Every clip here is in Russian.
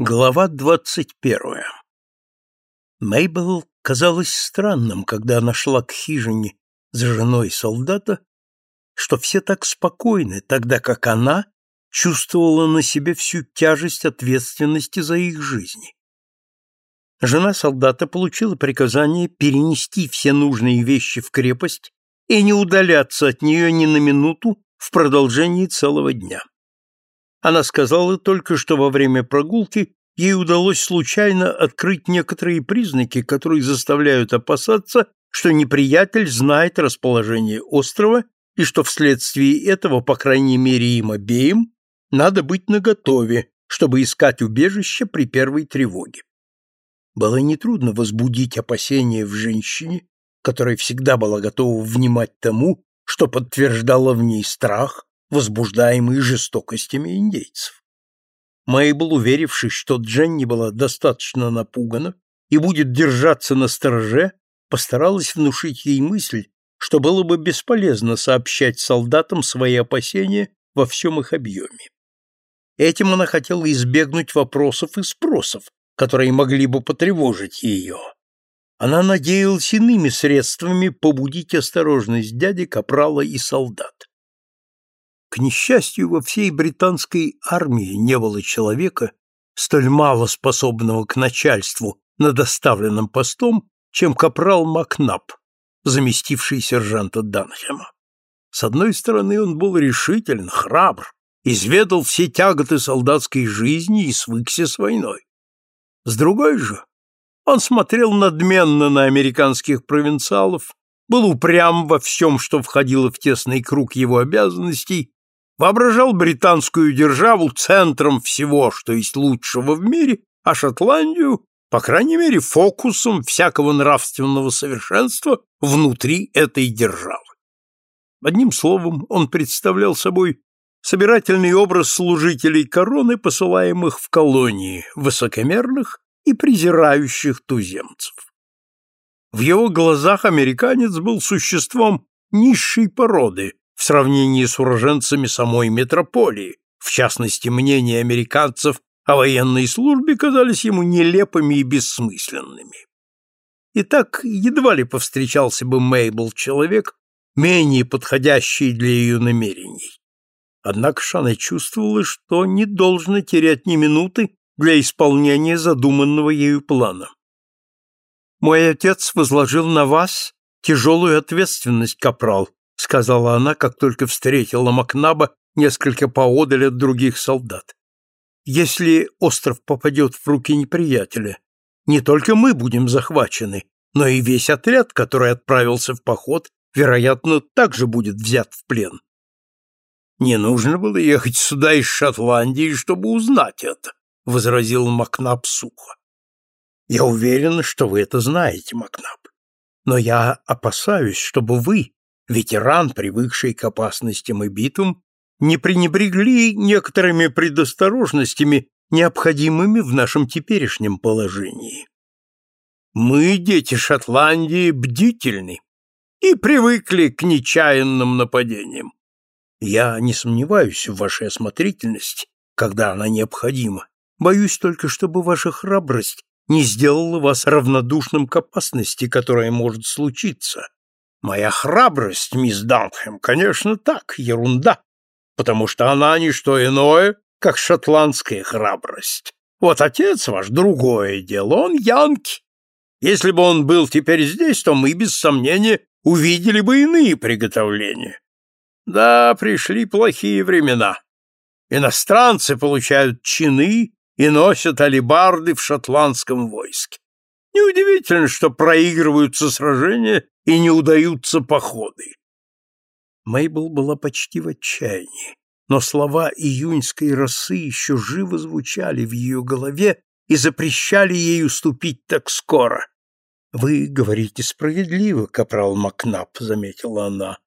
Глава двадцать первая Мейбл казалось странным, когда она шла к хижине за женой солдата, что все так спокойны, тогда как она чувствовала на себе всю тяжесть ответственности за их жизни. Жена солдата получила приказание перенести все нужные вещи в крепость и не удаляться от нее ни на минуту в продолжении целого дня. Она сказала только, что во время прогулки ей удалось случайно открыть некоторые признаки, которые заставляют опасаться, что неприятель знает расположение острова и что вследствие этого, по крайней мере им обеим, надо быть наготове, чтобы искать убежище при первой тревоге. Было нетрудно возбудить опасения в женщине, которая всегда была готова внимать тому, что подтверждало в ней страх, возбуждаемый жестокостями индейцев. Мейбл, уверившись, что Дженни была достаточно напугана и будет держаться на стороже, постаралась внушить ей мысль, что было бы бесполезно сообщать солдатам свои опасения во всем их объеме. Этим она хотела избегнуть вопросов и спросов, которые могли бы потревожить ее. Она надеялась иными средствами побудить осторожность дяди, капрала и солдат. К несчастью, во всей британской армии не было человека, столь мало способного к начальству над оставленным постом, чем капрал Макнап, заместивший сержанта Данхема. С одной стороны, он был решителен, храбр, изведал все тяготы солдатской жизни и свыкся с войной. С другой же, он смотрел надменно на американских провинциалов, был упрям во всем, что входило в тесный круг его обязанностей воображал британскую державу центром всего, что есть лучшего в мире, а Шотландию, по крайней мере, фокусом всякого нравственного совершенства внутри этой державы. Одним словом, он представлял собой собирательный образ служителей короны, посылаемых в колонии, высокомерных и презирающих туземцев. В его глазах американец был существом низшей породы, в сравнении с уроженцами самой метрополии, в частности, мнения американцев о военной службе казались ему нелепыми и бессмысленными. И так едва ли повстречался бы Мейбл человек, менее подходящий для ее намерений. Однако ж она чувствовала, что не должна терять ни минуты для исполнения задуманного ею плана. «Мой отец возложил на вас тяжелую ответственность, капрал», — сказала она, как только встретила Макнаба несколько поодаль от других солдат. «Если остров попадет в руки неприятеля, не только мы будем захвачены, но и весь отряд, который отправился в поход, вероятно, также будет взят в плен». «Не нужно было ехать сюда из Шотландии, чтобы узнать это», — возразил Макнаб сухо. «Я уверен, что вы это знаете, Макнаб. Но я опасаюсь, чтобы вы, ветеран, привыкший к опасностям и битвам, не пренебрегли некоторыми предосторожностями, необходимыми в нашем теперешнем положении. Мы, дети Шотландии, бдительны и привыкли к нечаянным нападениям. Я не сомневаюсь в вашей осмотрительности, когда она необходима. Боюсь только, чтобы ваша храбрость не сделала вас равнодушным к опасности, которая может случиться, Моя храбрость, мисс Данхэм, конечно, так, ерунда, потому что она не что иное, как шотландская храбрость. Вот отец ваш другое дело, он янки. Если бы он был теперь здесь, то мы, без сомнения, увидели бы иные приготовления. Да, пришли плохие времена. Иностранцы получают чины и носят алебарды в шотландском войске. Неудивительно, что проигрываются сражения и не удаются походы. Мейбл была почти в отчаянии, но слова июньской росы еще живо звучали в ее голове и запрещали ей уступить так скоро. «Вы говорите справедливо, капрал Макнап», — заметила она.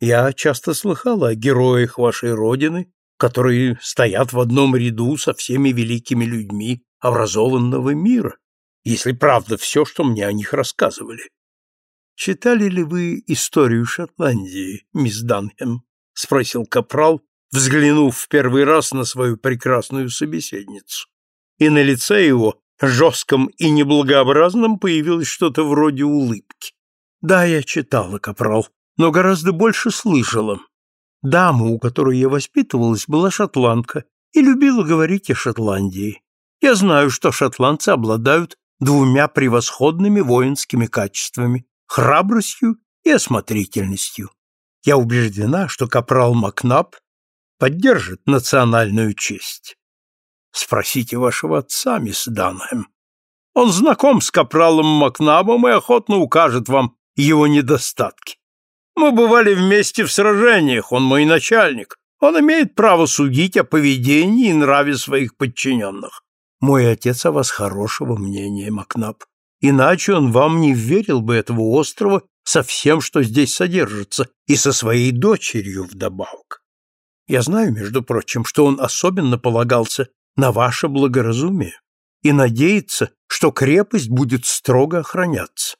«Я часто слыхала о героях вашей родины, которые стоят в одном ряду со всеми великими людьми образованного мира, если правда все, что мне о них рассказывали. «Читали ли вы историю Шотландии, мисс Данхэм?» — спросил Капрал, взглянув в первый раз на свою прекрасную собеседницу. и на лице его, жестком и неблагообразном, появилось что-то вроде улыбки. Да, я читала, капрал, но гораздо больше слышала. Дама, у которой я воспитывалась, была шотландка и любила говорить о Шотландии. Я знаю, что шотландцы обладают двумя превосходными воинскими качествами – храбростью и осмотрительностью. Я убеждена, что капрал Макнаб поддержит национальную честь. Спросите вашего отца, мисс Данхэм. Он знаком с капралом Макнабом и охотно укажет вам его недостатки. Мы бывали вместе в сражениях, он мой начальник. Он имеет право судить о поведении и нраве своих подчиненных. Мой отец о вас хорошего мнения, Макнаб. Иначе он вам не верил бы этого острова со всем, что здесь содержится, и со своей дочерью вдобавок. Я знаю, между прочим, что он особенно полагался на ваше благоразумие и надеется, что крепость будет строго охраняться.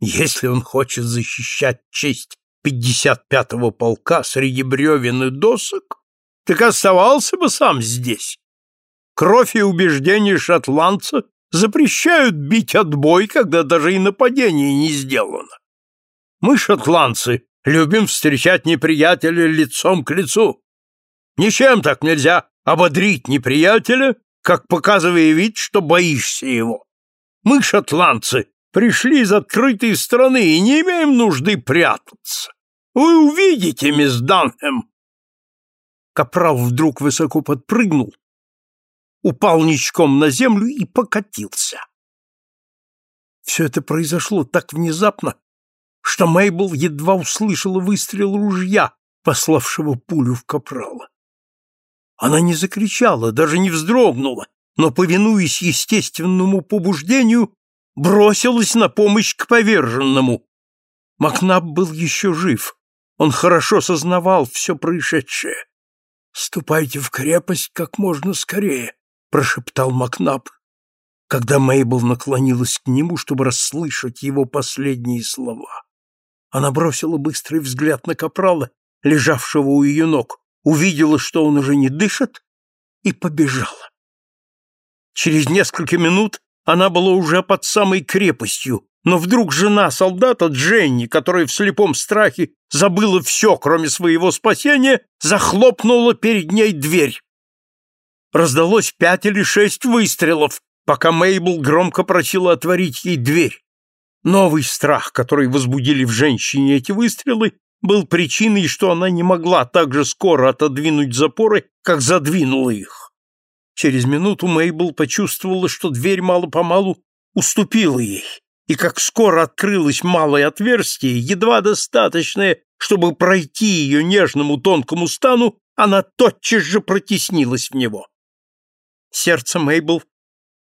Если он хочет защищать честь 55-го полка среди бревен и досок, так оставался бы сам здесь. Кровь и убеждения шотландца запрещают бить отбой, когда даже и нападение не сделано. Мы, шотландцы, любим встречать неприятеля лицом к лицу. Ничем так нельзя ободрить неприятеля, как показывая вид, что боишься его. Мы, шотландцы, пришли из открытой страны и не имеем нужды прятаться. Вы увидите, мисс Данхэм. Капрал вдруг высоко подпрыгнул, упал ничком на землю и покатился. Все это произошло так внезапно, что Мейбл едва услышала выстрел ружья, пославшего пулю в капрала. Она не закричала, даже не вздрогнула, но, повинуясь естественному побуждению, бросилась на помощь к поверженному. Макнаб был еще жив. Он хорошо сознавал все происшедшее. «Ступайте в крепость как можно скорее», — прошептал Макнаб, когда Мейбл наклонилась к нему, чтобы расслышать его последние слова. Она бросила быстрый взгляд на капрала, лежавшего у ее ног, увидела, что он уже не дышит, и побежала. Через несколько минут она была уже под самой крепостью, но вдруг жена солдата Дженни, которая в слепом страхе забыла все, кроме своего спасения, захлопнула перед ней дверь. Раздалось пять или шесть выстрелов, пока Мейбл громко просила отворить ей дверь. Новый страх, который возбудили в женщине эти выстрелы, был причиной, что она не могла так же скоро отодвинуть запоры, как задвинула их. Через минуту Мейбл почувствовала, что дверь мало-помалу уступила ей, и как скоро открылось малое отверстие, едва достаточное, чтобы пройти ее нежному тонкому стану, она тотчас же протеснилась в него. Сердце Мейбл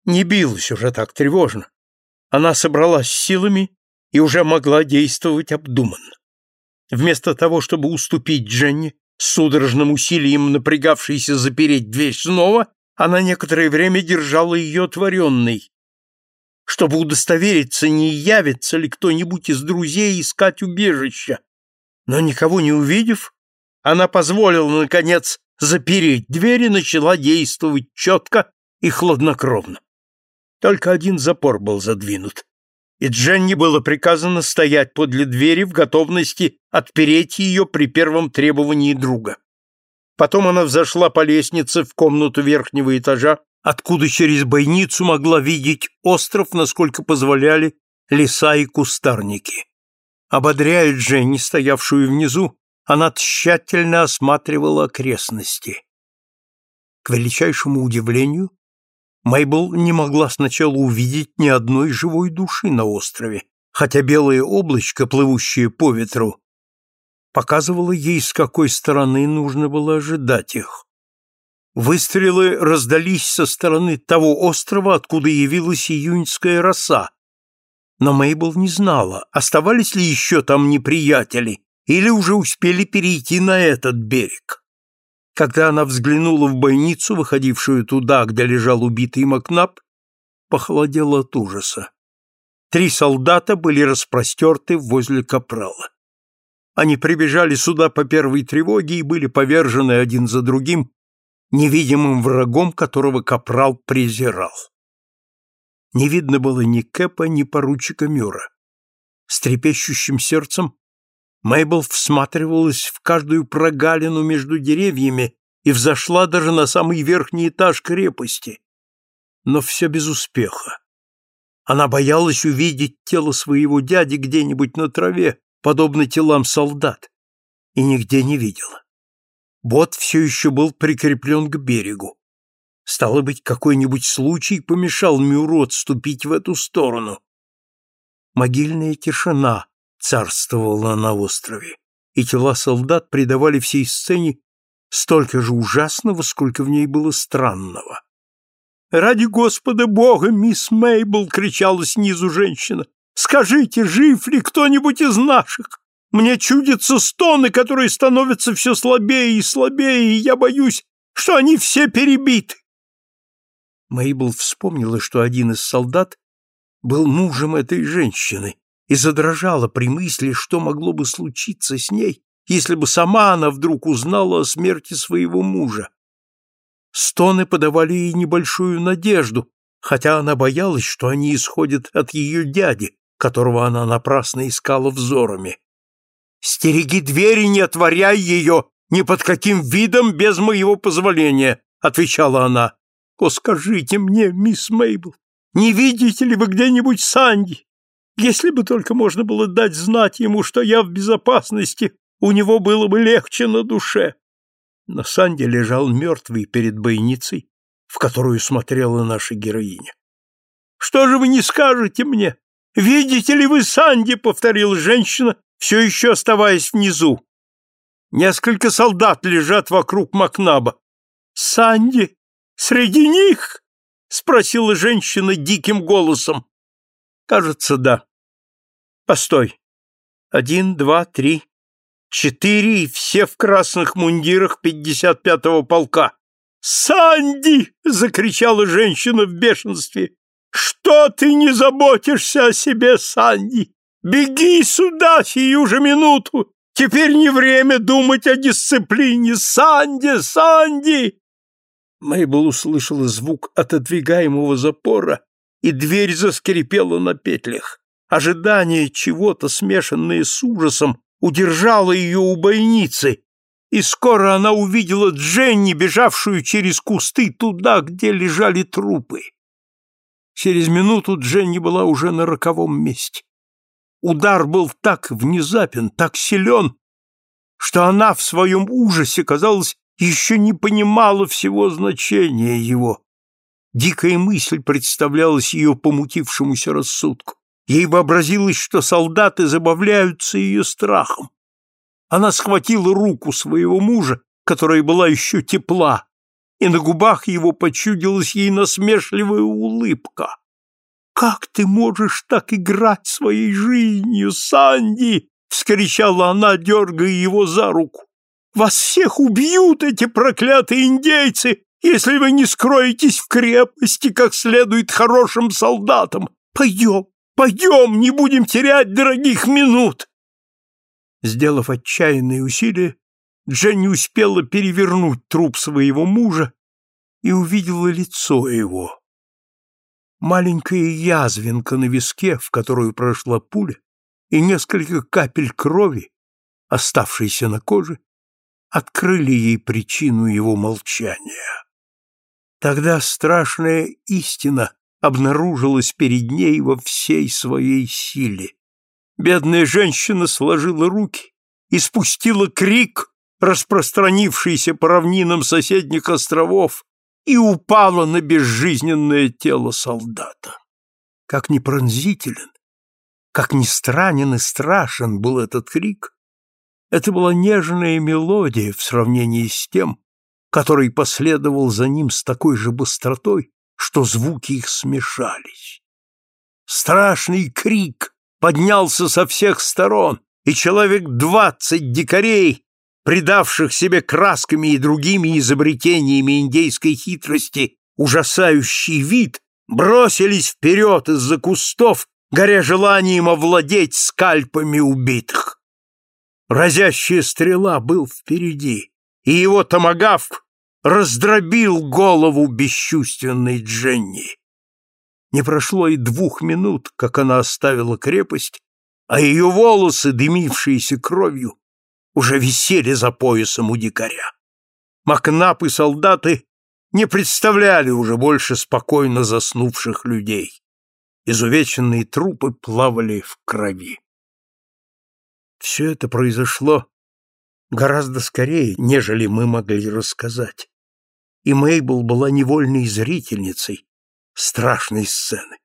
не билось уже так тревожно. Она собралась силами и уже могла действовать обдуманно. Вместо того, чтобы уступить Дженни, судорожным усилием напрягавшейся запереть дверь снова, она некоторое время держала ее отворенной, чтобы удостовериться, не явится ли кто-нибудь из друзей искать убежища. Но никого не увидев, она позволила, наконец, запереть дверь и начала действовать четко и хладнокровно. Только один запор был задвинут, и Дженни было приказано стоять подле двери в готовности отпереть ее при первом требовании друга. Потом она взошла по лестнице в комнату верхнего этажа, откуда через бойницу могла видеть остров, насколько позволяли леса и кустарники. Ободряя Дженни, стоявшую внизу, она тщательно осматривала окрестности. К величайшему удивлению, Мейбл не могла сначала увидеть ни одной живой души на острове, хотя белое облачко, плывущее по ветру, показывала ей, с какой стороны нужно было ожидать их. Выстрелы раздались со стороны того острова, откуда явилась июньская роса. Но Мейбл не знала, оставались ли еще там неприятели, или уже успели перейти на этот берег. Когда она взглянула в бойницу, выходившую туда, где лежал убитый Макнаб, похолодела от ужаса. Три солдата были распростерты возле капрала. Они прибежали сюда по первой тревоге и были повержены один за другим, невидимым врагом, которого капрал презирал. Не видно было ни Кэпа, ни поручика Мюра. С трепещущим сердцем Мейбл всматривалась в каждую прогалину между деревьями и взошла даже на самый верхний этаж крепости. Но все без успеха. Она боялась увидеть тело своего дяди где-нибудь на траве, подобно телам солдат, и нигде не видела. Бот все еще был прикреплен к берегу. Стало быть, какой-нибудь случай помешал Мюру отступить в эту сторону. Могильная тишина царствовала на острове, и тела солдат придавали всей сцене столько же ужасного, сколько в ней было странного. «Ради Господа Бога, мисс Мейбл!» — кричала снизу женщина. «Скажите, жив ли кто-нибудь из наших? Мне чудятся стоны, которые становятся все слабее и слабее, и я боюсь, что они все перебиты». Мейбл вспомнила, что один из солдат был мужем этой женщины, и задрожала при мысли, что могло бы случиться с ней, если бы сама она вдруг узнала о смерти своего мужа. Стоны подавали ей небольшую надежду, хотя она боялась, что они исходят от ее дяди, которого она напрасно искала взорами. «Стереги двери, не отворяй ее ни под каким видом без моего позволения», — отвечала она. «О, скажите мне, мисс Мейбл, не видите ли вы где-нибудь Санди? Если бы только можно было дать знать ему, что я в безопасности, у него было бы легче на душе но Санди лежал мертвый перед бойницей, в которую смотрела наша героиня. «Что же вы не скажете мне? Видите ли вы Санди?» — повторила женщина, все еще оставаясь внизу. Несколько солдат лежат вокруг Макнаба. «Санди? Среди них?» — спросила женщина диким голосом. «Кажется, да. Постой. Один, два, три, Четыре, и все в красных мундирах 55-го полка. «Санди!» — закричала женщина в бешенстве. «Что ты не заботишься о себе, Санди? Беги сюда сию же минуту! Теперь не время думать о дисциплине! Санди! Санди!» Мейбл услышала звук отодвигаемого запора, и дверь заскрипела на петлях. Ожидание чего-то, смешанное с ужасом, удержала ее у бойницы, и скоро она увидела Дженни, бежавшую через кусты туда, где лежали трупы. Через минуту Дженни была уже на роковом месте. Удар был так внезапен, так силен, что она в своем ужасе, казалось, еще не понимала всего значения его. Дикая мысль представлялась ее помутившемуся рассудку. Ей вообразилось, что солдаты забавляются ее страхом. Она схватила руку своего мужа, которая была еще тепла, и на губах его почудилась ей насмешливая улыбка. «Как ты можешь так играть своей жизнью, Санди?» — вскричала она, дергая его за руку. «Вас всех убьют эти проклятые индейцы, если вы не скроетесь в крепости как следует хорошим солдатам. Пойдем, Пойдем, не будем терять дорогих минут!» Сделав отчаянные усилия, Дженни успела перевернуть труп своего мужа и увидела лицо его. Маленькая язвинка на виске, в которую прошла пуля, и несколько капель крови, оставшиеся на коже, открыли ей причину его молчания. Тогда страшная истина обнаружилась перед ней во всей своей силе. Бедная женщина сложила руки и спустила крик, распространившийся по равнинам соседних островов, и упала на безжизненное тело солдата. Как ни пронзителен, как ни странен и страшен был этот крик, это была нежная мелодия в сравнении с тем, который последовал за ним с такой же быстротой, что звуки их смешались. Страшный крик поднялся со всех сторон, и человек двадцать дикарей, придавших себе красками и другими изобретениями индейской хитрости ужасающий вид, бросились вперед из-за кустов, горя желанием овладеть скальпами убитых. Разящая стрела был впереди, и его томагавк раздробил голову бесчувственной Дженни. Не прошло и двух минут, как она оставила крепость, а ее волосы, дымившиеся кровью, уже висели за поясом у дикаря. Макнап и солдаты не представляли уже больше спокойно заснувших людей. Изувеченные трупы плавали в крови. Все это произошло гораздо скорее, нежели мы могли рассказать. И Мейбл была невольной зрительницей страшной сцены.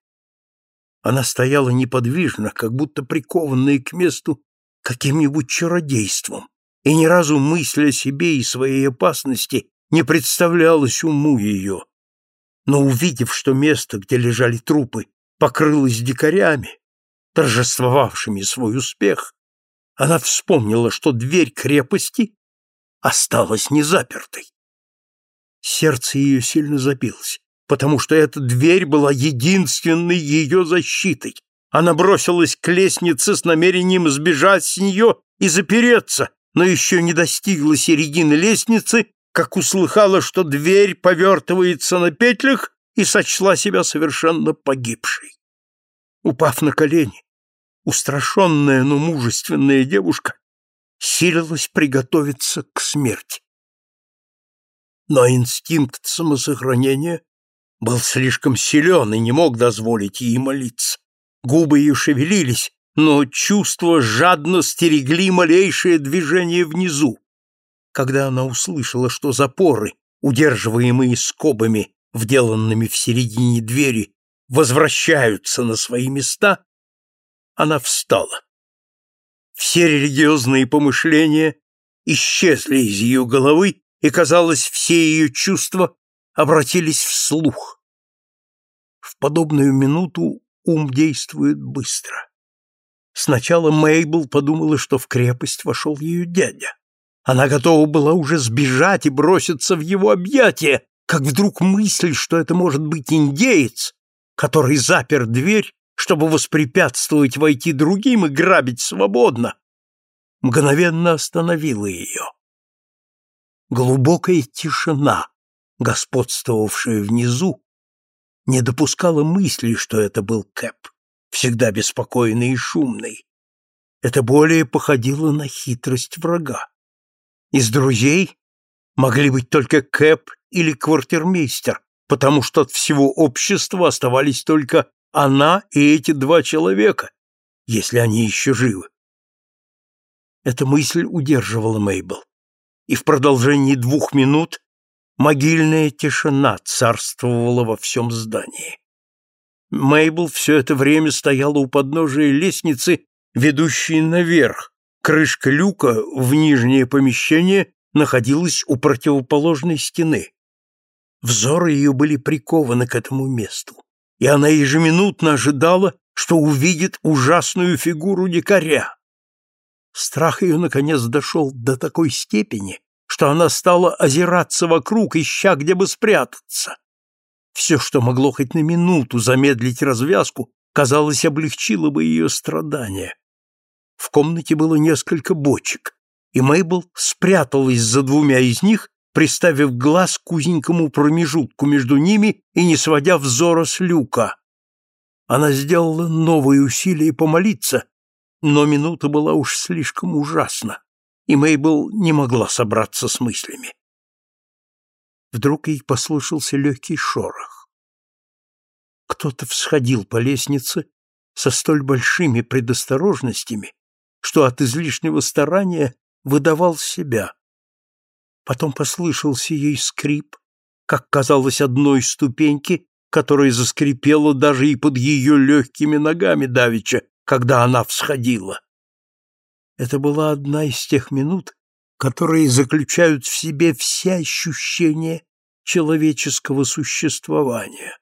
Она стояла неподвижно, как будто прикованная к месту каким-нибудь чародейством, и ни разу мысль о себе и своей опасности не представлялась уму ее. Но увидев, что место, где лежали трупы, покрылось дикарями, торжествовавшими свой успех, она вспомнила, что дверь крепости осталась незапертой. Сердце ее сильно забилось, потому что эта дверь была единственной ее защитой. Она бросилась к лестнице с намерением сбежать с нее и запереться, но еще не достигла середины лестницы, как услыхала, что дверь повертывается на петлях и сочла себя совершенно погибшей. Упав на колени, устрашенная, но мужественная девушка силилась приготовиться к смерти. Но инстинкт самосохранения был слишком силен и не мог дозволить ей молиться. Губы ее шевелились, но чувства жадно стерегли малейшее движение внизу. Когда она услышала, что запоры, удерживаемые скобами, вделанными в середине двери, возвращаются на свои места, она встала. Все религиозные помышления исчезли из ее головы, и, казалось, все ее чувства обратились вслух. В подобную минуту ум действует быстро. Сначала Мейбл подумала, что в крепость вошел ее дядя. Она готова была уже сбежать и броситься в его объятия, как вдруг мысль, что это может быть индеец, который запер дверь, чтобы воспрепятствовать войти другим и грабить свободно, мгновенно остановила ее. Глубокая тишина, господствовавшая внизу, не допускала мысли, что это был Кэп, всегда беспокойный и шумный. Это более походило на хитрость врага. Из друзей могли быть только Кэп или квартирмейстер, потому что от всего общества оставались только она и эти два человека, если они еще живы. Эта мысль удерживала Мейбл, и в продолжении двух минут могильная тишина царствовала во всем здании. Мейбл все это время стояла у подножия лестницы, ведущей наверх. Крышка люка в нижнее помещение находилась у противоположной стены. Взоры ее были прикованы к этому месту, и она ежеминутно ожидала, что увидит ужасную фигуру дикаря. Страх ее, наконец, дошел до такой степени, что она стала озираться вокруг, ища, где бы спрятаться. Все, что могло хоть на минуту замедлить развязку, казалось, облегчило бы ее страдания. В комнате было несколько бочек, и Мейбл спряталась за двумя из них, приставив глаз к узенькому промежутку между ними и не сводя взора с люка. Она сделала новые усилия помолиться, но минута была уж слишком ужасна, и Мейбл не могла собраться с мыслями. Вдруг ей послышался легкий шорох. Кто-то всходил по лестнице со столь большими предосторожностями, что от излишнего старания выдавал себя. Потом послышался ей скрип, как казалось, одной ступеньки, которая заскрипела даже и под ее легкими ногами давеча, когда она всходила. Это была одна из тех минут, которые заключают в себе все ощущения человеческого существования.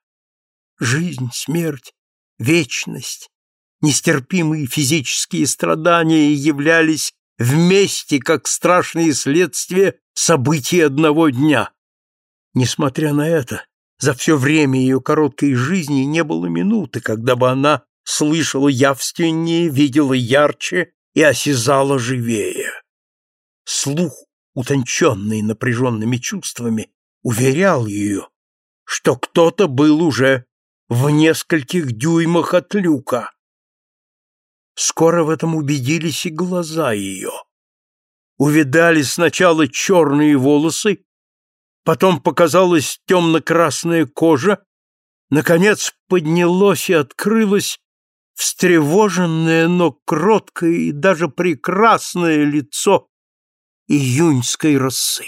Жизнь, смерть, вечность, нестерпимые физические страдания являлись вместе как страшные следствия событий одного дня. Несмотря на это, за все время ее короткой жизни не было минуты, когда бы она слышала явственнее, видела ярче и осязала живее. Слух, утонченный напряженными чувствами, уверял ее, что кто-то был уже в нескольких дюймах от люка. Скоро в этом убедились и глаза ее. Увидали сначала черные волосы, потом показалась темно-красная кожа, наконец поднялось и открылось встревоженное, но кроткое и даже прекрасное лицо июньской росы.